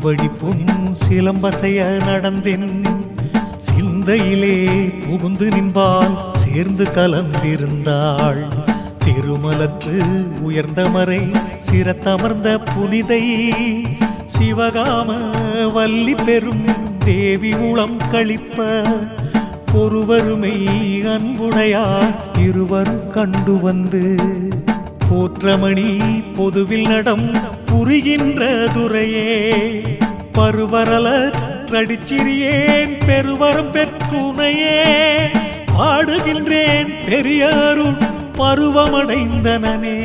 திருவடி பொன் சிலம்பசைய நடந்தென். சிந்தையிலே புகுந்து நின்பால் சேர்ந்து கலந்திருந்தாள். திருமலற்று உயர்ந்த மறை சிரத்தமர்ந்த புனிதை. சிவகாம வள்ளி பெரும் தேவி உளம் கழிப்ப. ஒருவருமை அன்புடையார் இருவரும் கண்டு வந்து. போற்றமணி பொதுவில் நடம் புரிகின்ற துறையே பருவரல றடிச்சிறியேன் பெருவரம் பெற்றுனையே பாடுகின்றேன் பெரியாரும் பருவமடைந்தனனே.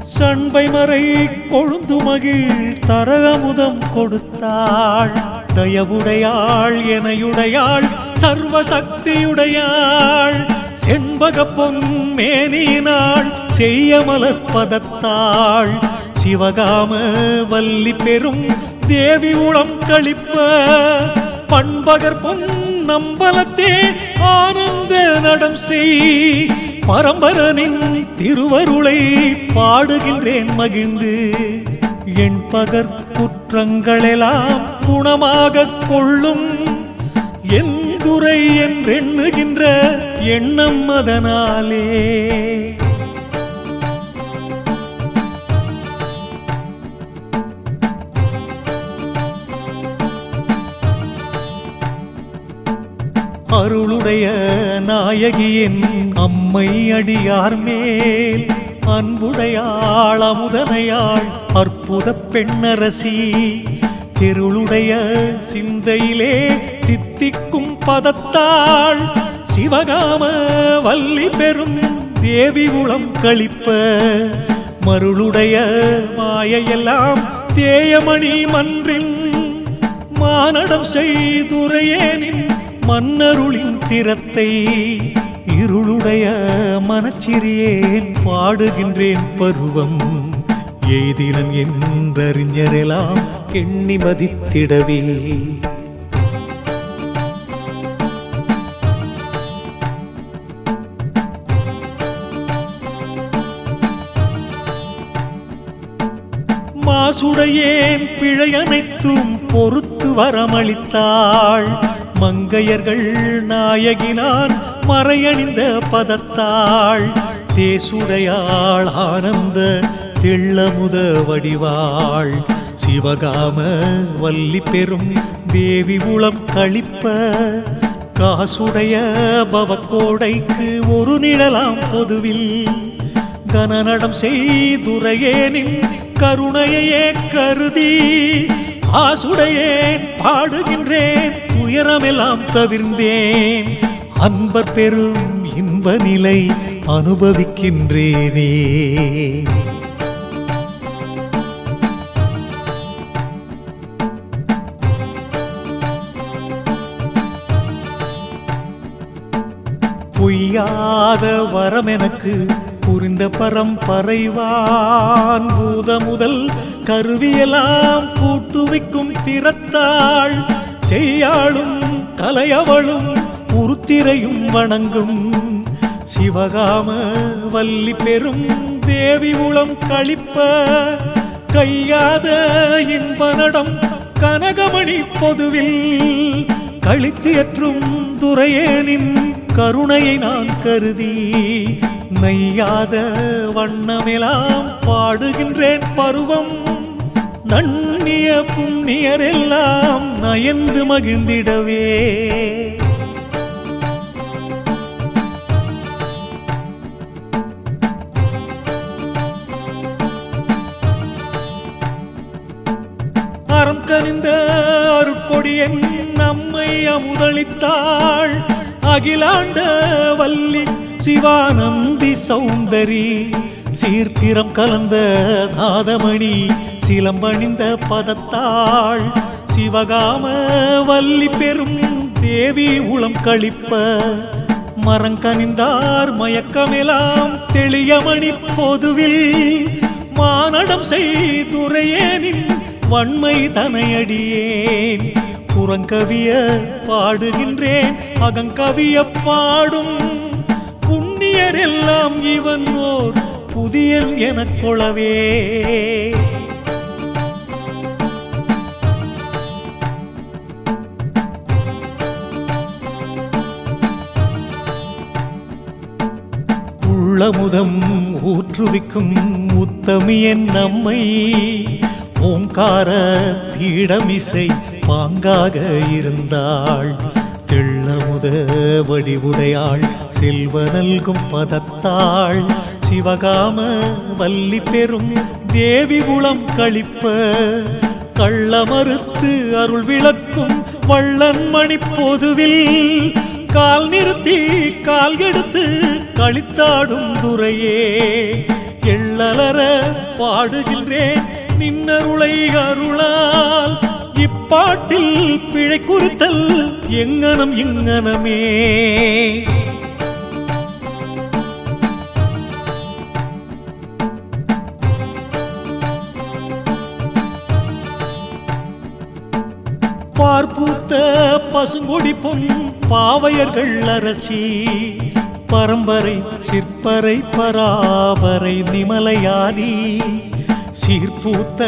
சண்பை மறை கொழுந்து மகிழ் தரகமுதம் கொடுத்தாள். தயவுடையாள் எனையுடையாள் சர்வ சக்தியுடையாள் செண்பக பொன்மேனினாள் செய்ய மலர்பதத்தாள் சிவகாம வல்லி பெரும் தேவி உளம் கழிப்ப பண்பகர் பொன் நம்பலத்தே ஆனந்த நடம் செய். பரம்பரனின் திருவருளை பாடுகின்றேன் மகிழ்ந்து என் பகற் குற்றங்களெல்லாம் குணமாக கொள்ளும் என் துறை என்றெண்ணுகின்ற எண்ணம் அதனாலே. அருளுடைய நாயகியின் அம்மை அடியார் மேல் அன்புடையாள் அமுதனையாள் அற்புத பெண்ணரசி திருளுடைய சிந்தையிலே தித்திக்கும் பதத்தாள் சிவகாம வள்ளி பெரும் தேவி உளம் கழிப்ப மருளுடைய மாயையெல்லாம் தேயமணி மன்றின் மானடம் செய்துரையேனின் மன்னருளின் திறத்தை இருளுடைய மனச்சிறியேன் பாடுகின்றேன் பருவம். எய்தினன் என்றறிஞரெல்லாம் எண்ணி மதித்திடவே. மாசுடையேன் பிழை அனைத்தும் பொறுத்து வரமளித்தாள். மங்கையர்கள் நாயகினான் மறையணிந்த பதத்தாள். தேசுடையாள் ஆனந்த தெள்ளமுத வடிவாள். சிவகாம வல்லி பெரும் தேவி உளம் கழிப்ப. காசுடைய பவக்கோடைக்கு ஒரு நிழலாம் பொதுவில். கனநடம் செய்துரையேனின் கருணையே கருதி. ஆசுடையேன் பாடுகின்றேன் துயரமெல்லாம் தவிர்ந்தேன். அன்பர் பெரும் இன்ப நிலை அனுபவிக்கின்றேனே. பொய்யாத வரம் எனக்கு புரிந்த பரம்பரைவான் பூத முதல் கருவியெல்லாம் கூட்டுவிக்கும் திறத்தாள். செய்யாளும் கலையவளும் உருத்திரையும் வணங்கும். சிவகாம வல்லி பெரும் தேவி உளம் கழிப்ப. கையாத இன்பனடம் கனகமணி பொதுவில். கழித்தியற்றும் துறையேனின் கருணையை நான் கருதி நையாத வண்ணமெல்லாம் பாடுகின்றேன் பருவம். நன்னிய புண்ணியரெல்லாம் நயந்து மகிழ்ந்திடவே. அறம் கனிந்த அருட்கொடியன் நம்மை அமுதளித்தார் அகிலாண்ட வல்லி சிவானந்தி சௌந்தரி சீர்த்திரம் கலந்த நாதமணி சிலம்பணிந்த பதத்தாள். சிவகாம வல்லி பெரும் தேவி உளம் கழிப்ப மரங்கனிந்தார் மயக்கமெல்லாம் தெளியமணி பொதுவில். மானடம் செய்துரையேனின் வன்மை தனையடியேன். புறங்கவிய பாடுகின்றேன் அகங்கவிய பாடும். புண்ணியர் எல்லாம் இவன் ஓர் புதியல் எனக் கொளவே. உள்ளமுதம் ஊற்றுவிக்கும் உத்தமியன் நம்மை ஓங்கார பீடமிசை பாங்காக இருந்தாள். தெள்ளமுத வடிவுடையாள். செல்வ நல்கும் பதத்தாள். சிவகாம வல்லி பெறும் தேவி குளம் கழிப்ப. கள்ள மறுத்து அருள் விளக்கும் வள்ளன் மணி பொதுவில். கால் நிறுத்தி கால் எடுத்து கழித்தாடும் துறையே. எள்ளலர பாடுகின்றேன். நின்னருளை அருளால். இப்பாட்டில் பிழை குறித்தல் எங்கனம் இங்கனமே. பார்ப்பூத்த பசுங்கொடி பொன் பாவையர்கள் அரசி பரம்பரை சிற்பரை பராபரை நிமலையாதி. சீர்பூத்த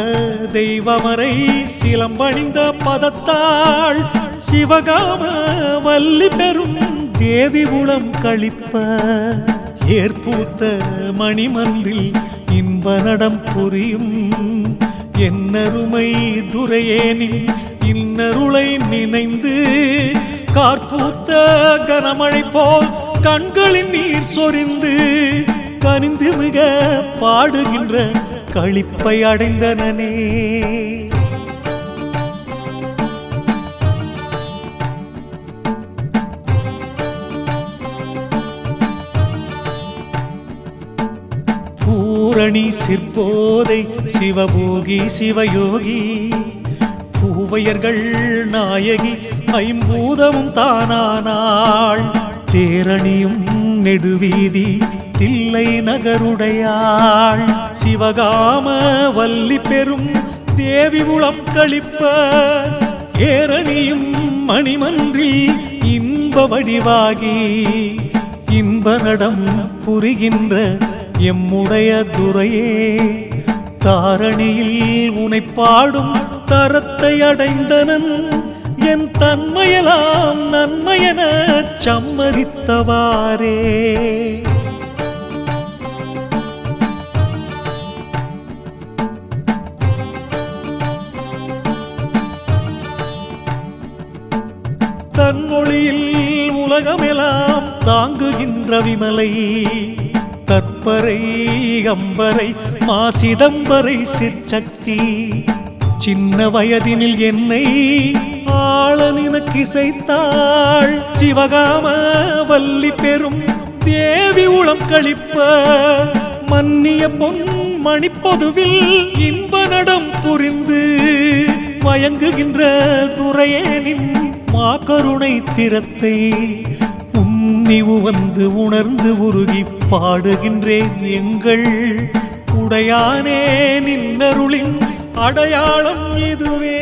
தெய்வமரை சிலம்பணிந்த பதத்தாள் சிவகாம வல்லி பெறும் தேவி உளம் கழிப்ப. ஏற்பூத்த மணிமன்றில் இன்ப நடம் புரியும் என்னருமை துரையேனில் இன்னருளை நினைந்து கார்பூத்த கனமழை போல் கண்களின் நீர் சொரிந்து கனிந்து மிக பாடுகின்ற களிப்பை அடைந்தனே பூரணி சிற்போதை சிவபோகி சிவயோகி பூவையர்கள் நாயகி ஐம்பூதமும் தானானாள் தேரணியும் நெடுவீதி தில்லை நகருடையாள். சிவகாம வல்லி பெறும் தேவி உளம் கழிப்ப. ஏரணியும் மணிமன்றி இன்ப வடிவாகி. இன்ப நடம் புரிகின்ற எம்முடைய துறையே. தாரணியில் உனை பாடும் தரத்தை அடைந்தனன். என் தன்மையெல்லாம் நன்மையென சம்மதித்தவாரே உலகமெல்லாம் தாங்குகின்ற விமலை. தற்பரை அம்பரை மாசிதம்பரை சிற்சக்தி. சின்ன வயதினில் என்னை ஆள நினக்கு சிவகாம வல்லி பெறும் தேவி உளம் கழிப்ப. மன்னிய பொன் மணிப்பொதுவில் இன்ப நடம் புரிந்து. மயங்குகின்ற துறையேனின் கருணை திறத்தை உன்னிவு வந்து உணர்ந்து உருகி பாடுகின்றேன் எங்கள் உடையானே நின்னருளின் அடையாளம் இதுவே.